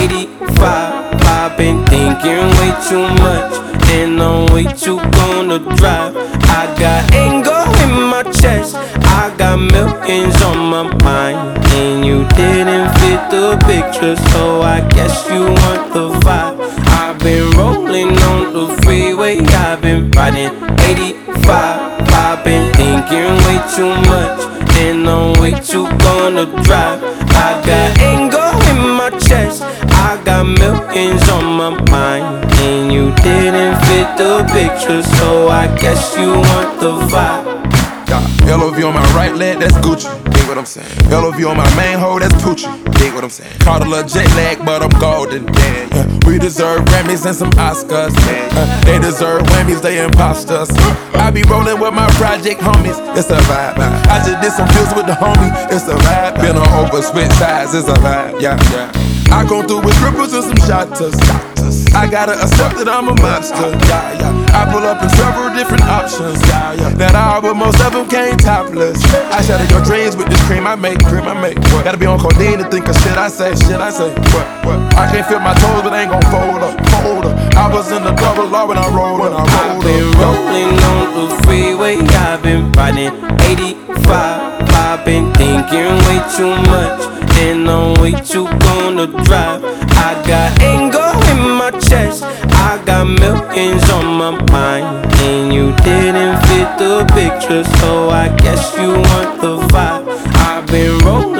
85. I've been thinking way too much, and I'm way too gonna drive. I got anger in my chest, I got millions on my mind, and you didn't fit the picture, so I guess you want the vibe. I've been rolling on the freeway, I've been riding 85. I've been thinking way too much, and I'm way too gonna drive. Got millions on my mind, and you didn't fit the picture, so I guess you want the vibe. Yeah. LOV on my right leg, that's Gucci. What I'm saying. LOV on my main hoe, that's Poochie. Dig what I'm saying. Caught a little jet lag, but I'm golden. Yeah, yeah. We deserve Grammys and some Oscars. Uh, they deserve Whammies, they imposters. I be rolling with my project homies, it's a vibe. I just did some deals with the homie, it's a vibe. Been on over switch sides, it's a vibe. Yeah, yeah. I come through with ripples and some shotters. I gotta accept that I'm a monster. Yeah, yeah. I pull up in several different options. Yeah, yeah. That all, but most of them came topless. I shatter your dreams with this cream I make. Cream I make. What? Gotta be on codeine to think of shit I say. Shit I say. What? What? I can't feel my toes, but I ain't gon' fold up. Fold up. I was in the double law when I rolled. When I rolled I've been up. rolling on the freeway, I've been riding 85. I've been thinking way too much, and I'm way too gonna drive. I got anger in my chest, I got millions on my mind, and you didn't fit the picture, so I guess you want the vibe.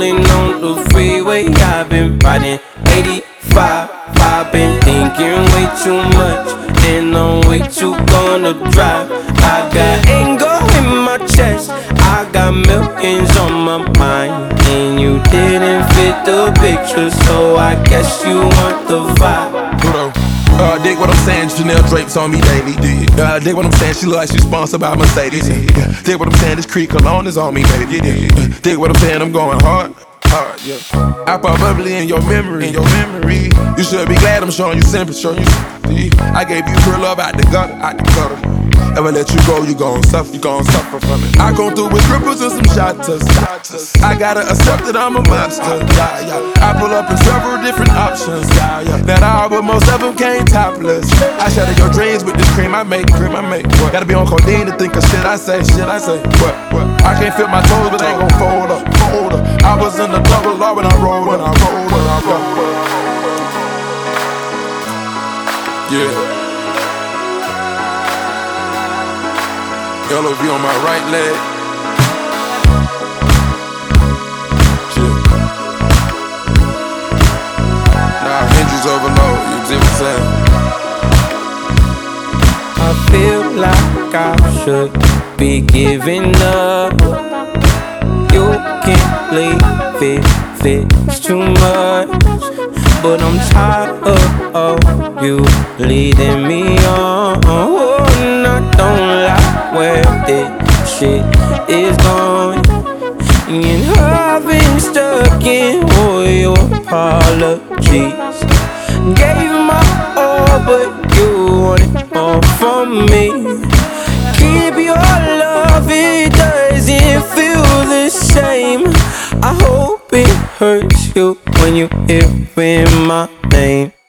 Rolling on the freeway, I've been riding 85. I've been thinking way too much, and I'm way too gonna drive. I got anger in my chest, I got millions on my mind, and you didn't fit the picture, so I guess you want the vibe. Uh, dig what I'm saying, Chanel drapes on me daily. Uh, dig what I'm saying, she look like she's sponsored by Mercedes. Uh, dig what I'm saying, this Creed cologne is on me, baby. Uh, dig what I'm saying, I'm going hard. Hard, yeah. I pop bubbly in your memory, in your memory. You should be glad I'm showing you sympathy, showing you sympathy. I gave you pure love out the gutter, out the gutter. Ever let you go, you gon' suffer, you gon' suffer from it. I come through with ripples and some shotters. I gotta accept that I'm a monster. Yeah, yeah. I pull up in several different options. Yeah, yeah. That all, but most of them came topless. I shatter your dreams with this cream I make, cream I make. What? Gotta be on codeine to think of shit I say, shit I say. What? What? I can't feel my toes, but they ain't gon' fold LOV on my right leg. Overload, you? I feel like I should be giving up. You can't leave it's too much. But I'm tired of you leading me on. This shit is gone. And I've been stuck in all your apologies. Gave my all, but you wanted more from me. Keep your love, it doesn't feel the same. I hope it hurts you when you hear my name.